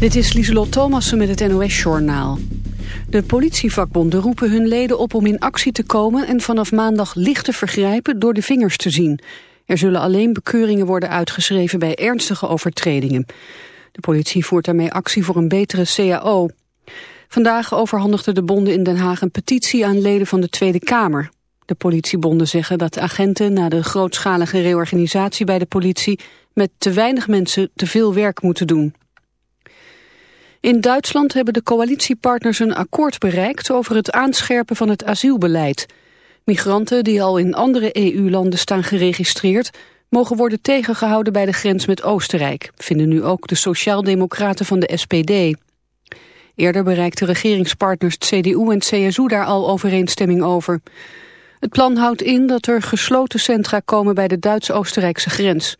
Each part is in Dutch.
Dit is Lieselot Thomassen met het NOS-journaal. De politievakbonden roepen hun leden op om in actie te komen... en vanaf maandag lichte vergrijpen door de vingers te zien. Er zullen alleen bekeuringen worden uitgeschreven bij ernstige overtredingen. De politie voert daarmee actie voor een betere CAO. Vandaag overhandigden de bonden in Den Haag een petitie aan leden van de Tweede Kamer. De politiebonden zeggen dat agenten na de grootschalige reorganisatie bij de politie... met te weinig mensen te veel werk moeten doen. In Duitsland hebben de coalitiepartners een akkoord bereikt over het aanscherpen van het asielbeleid. Migranten die al in andere EU-landen staan geregistreerd mogen worden tegengehouden bij de grens met Oostenrijk, vinden nu ook de sociaaldemocraten van de SPD. Eerder bereikten regeringspartners CDU en CSU daar al overeenstemming over. Het plan houdt in dat er gesloten centra komen bij de Duits-Oostenrijkse grens.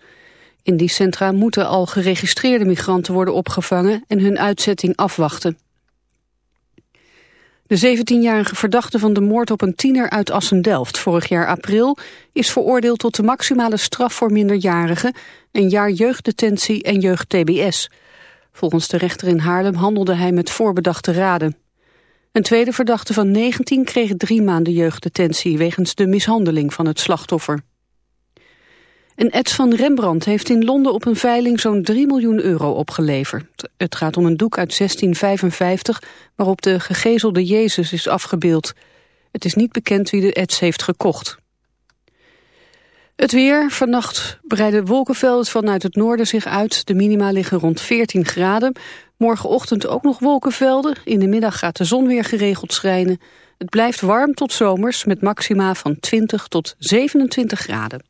In die centra moeten al geregistreerde migranten worden opgevangen en hun uitzetting afwachten. De 17-jarige verdachte van de moord op een tiener uit Assendelft vorig jaar april is veroordeeld tot de maximale straf voor minderjarigen, een jaar jeugddetentie en jeugd-TBS. Volgens de rechter in Haarlem handelde hij met voorbedachte raden. Een tweede verdachte van 19 kreeg drie maanden jeugddetentie wegens de mishandeling van het slachtoffer. Een ets van Rembrandt heeft in Londen op een veiling zo'n 3 miljoen euro opgeleverd. Het gaat om een doek uit 1655 waarop de gegezelde Jezus is afgebeeld. Het is niet bekend wie de ets heeft gekocht. Het weer. Vannacht breiden wolkenvelden vanuit het noorden zich uit. De minima liggen rond 14 graden. Morgenochtend ook nog wolkenvelden. In de middag gaat de zon weer geregeld schijnen. Het blijft warm tot zomers met maxima van 20 tot 27 graden.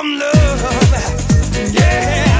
from love. Yeah.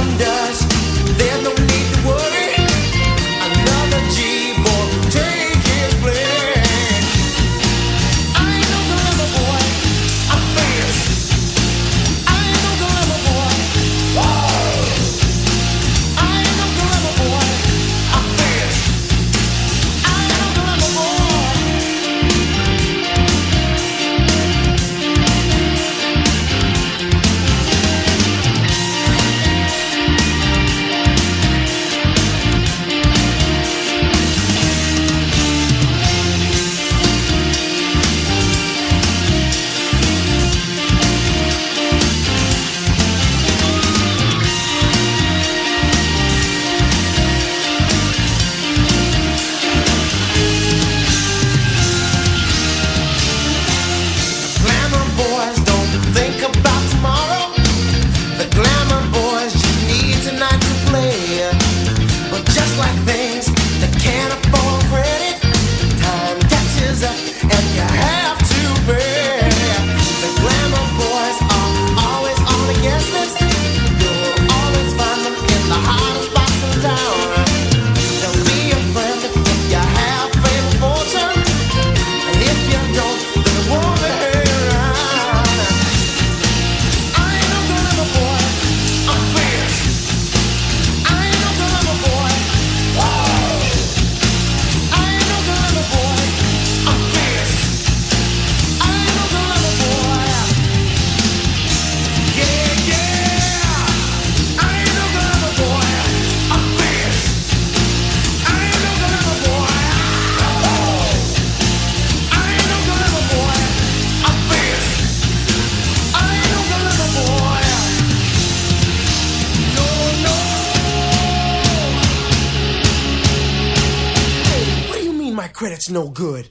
wonder. Credit's no good.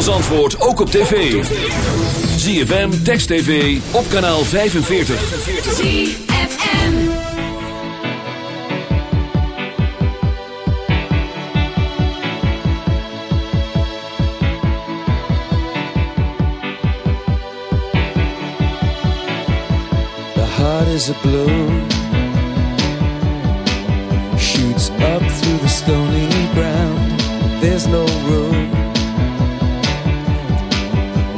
Als Antwoord ook op tv. ZFM, Text TV, op kanaal 45. ZFM The heart is a bloom Shoots up through the stony ground There's no room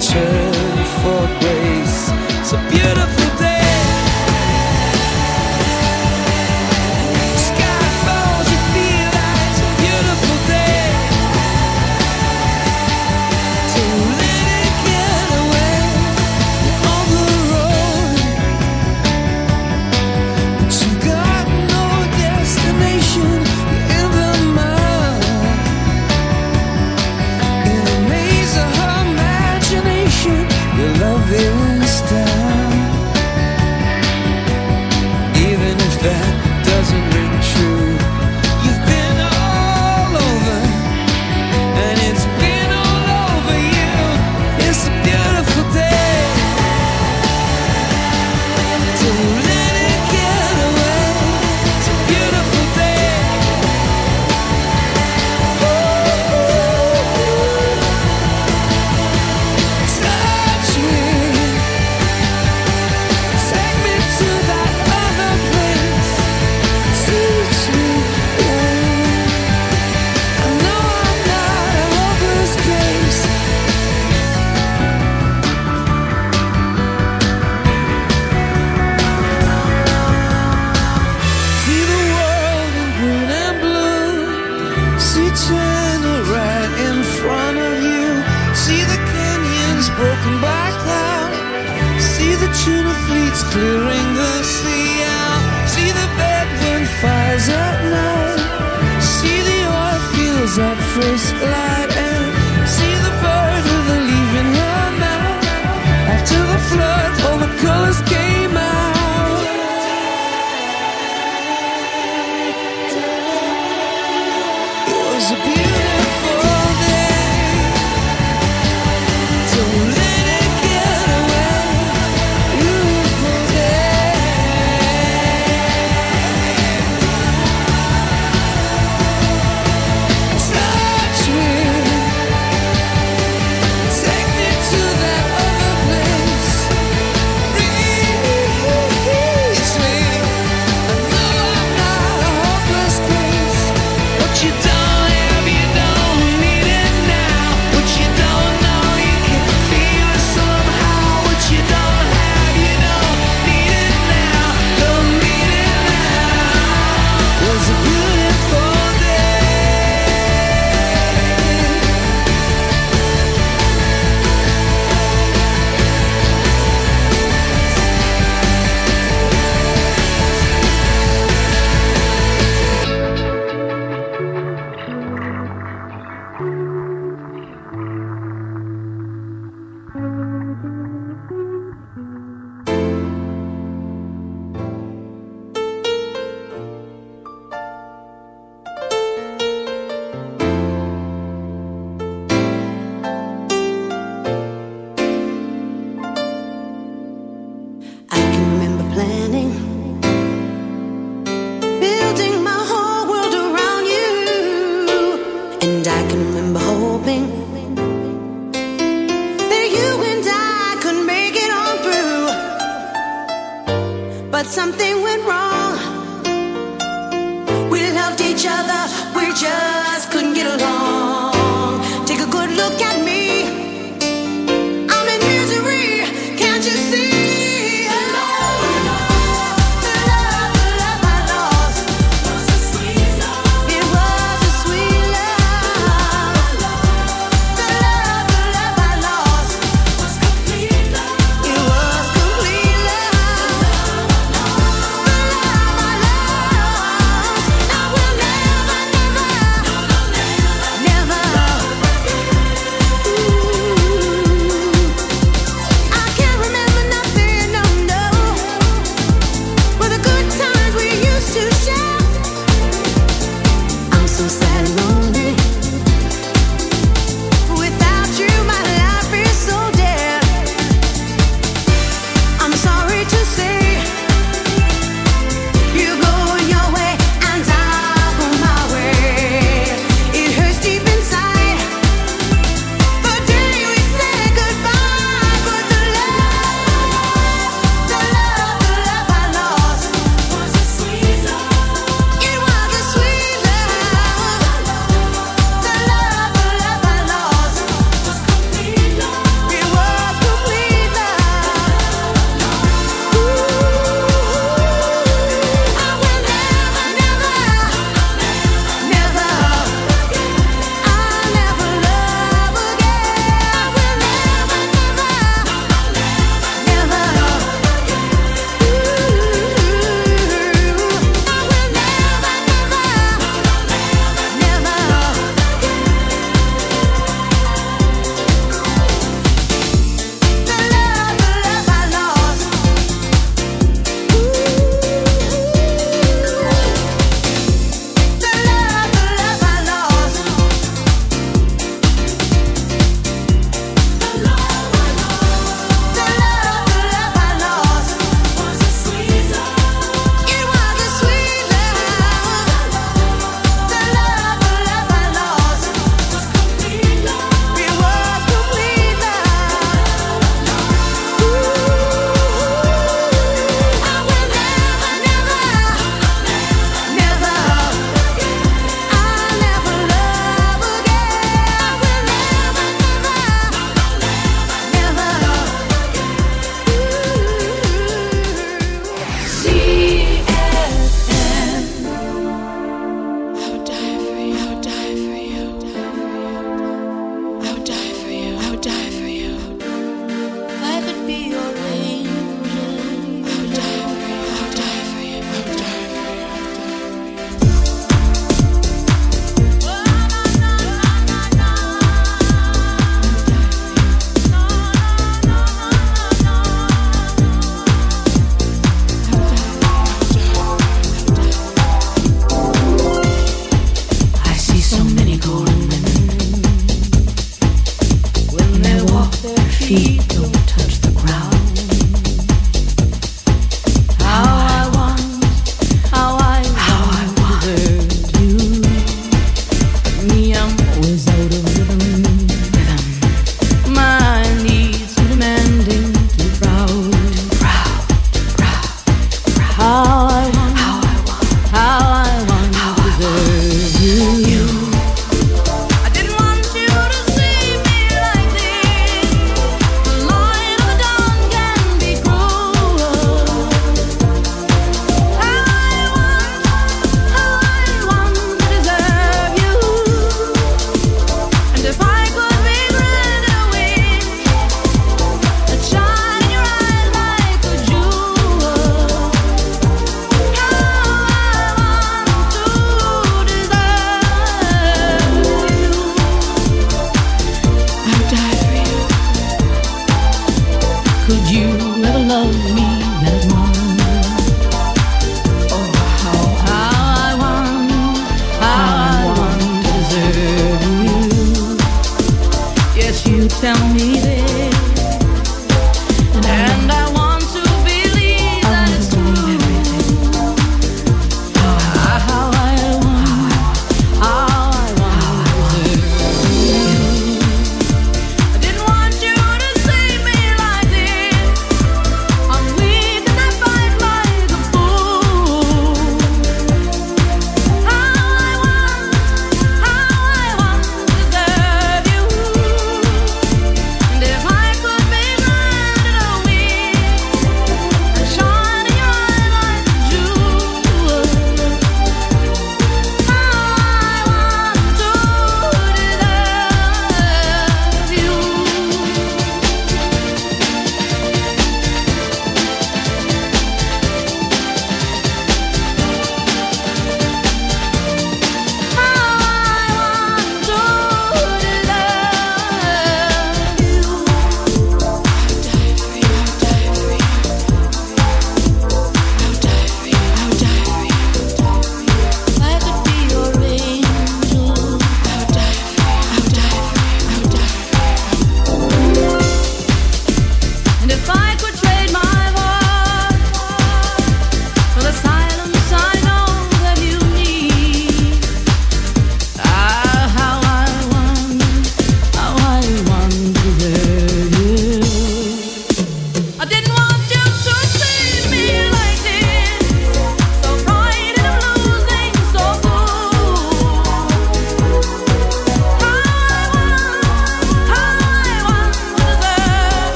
searching for grace. So beautiful.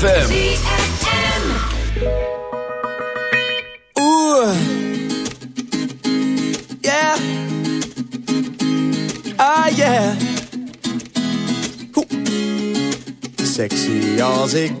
ZFM. Oeh. Yeah. Ah, yeah. Hoe. Sexy als ik.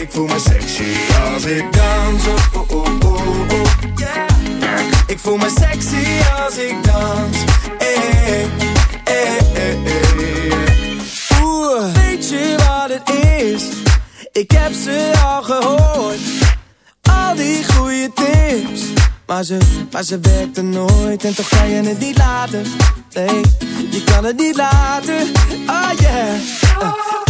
Ik voel me sexy als ik dans. Oh, oh, oh, oh, oh, yeah. Ik voel me sexy als ik dans. Hey. Oeh, weet je wat het is? Ik heb ze al gehoord al die goede tips. Maar ze, maar ze werkte nooit en toch kan je het niet laten. Nee, je kan het niet laten. Oh yeah, uh,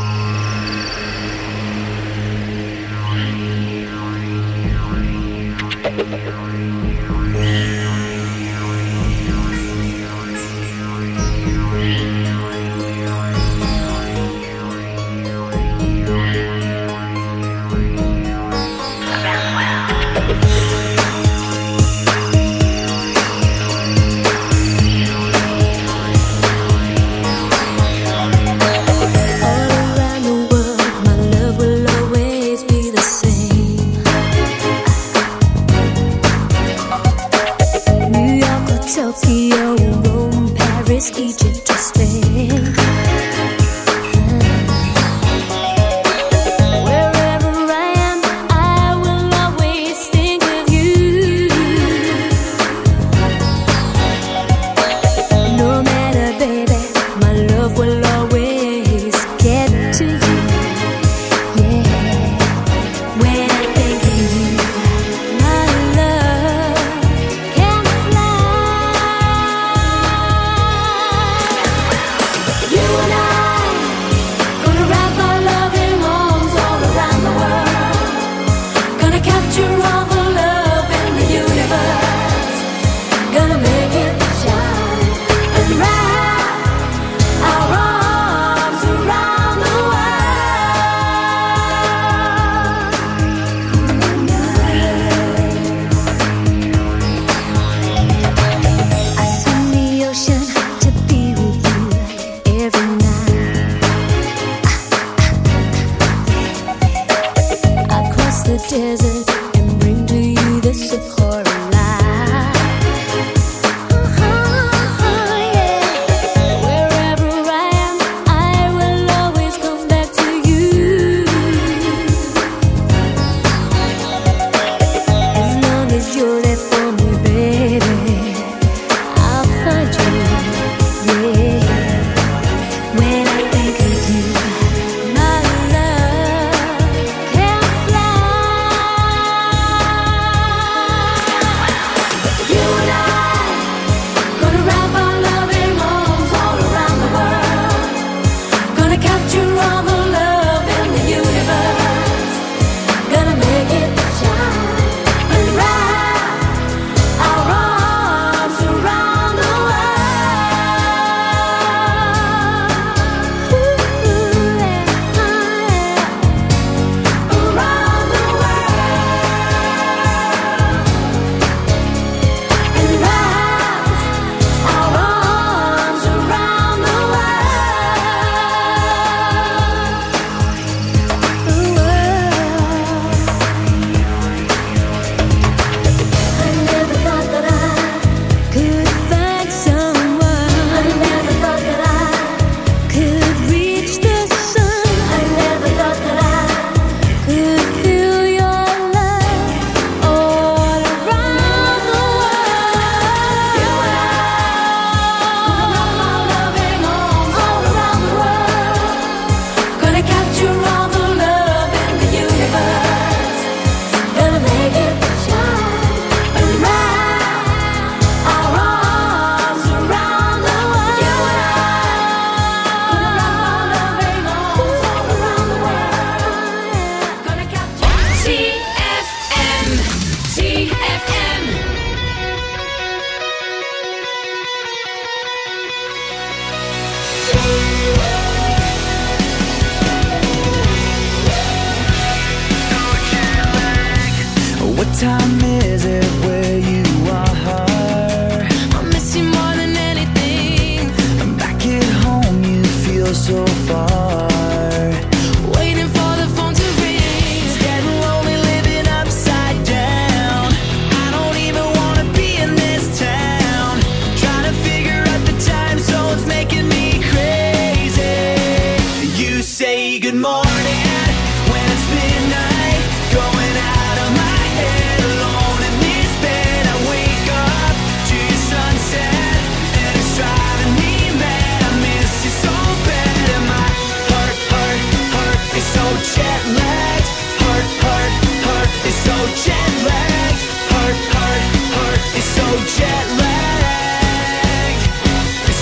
jet lag.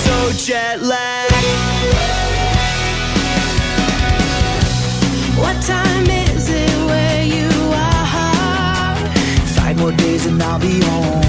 So jet lag. What time is it where you are? Five more days and I'll be home.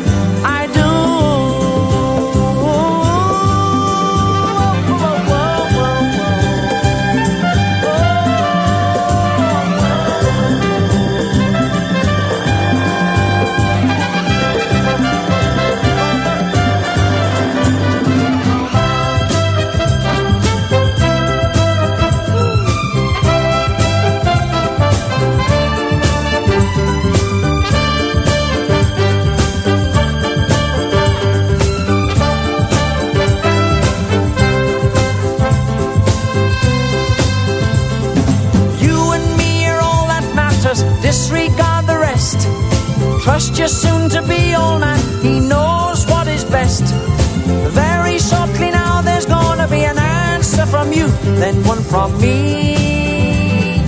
from me.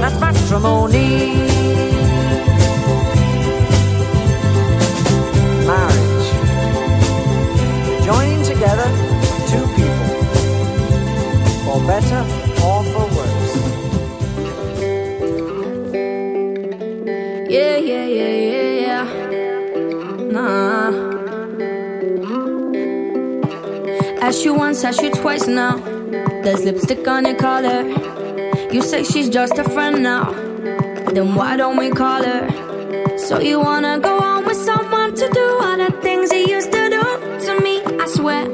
That's matrimony. Marriage. Joining together two people. For better or for worse. Yeah, yeah, yeah, yeah, yeah. Nah. Ask you once, ask you twice now there's lipstick on your collar. You say she's just a friend now. Then why don't we call her? So you wanna go on with someone to do all the things you used to do to me? I swear.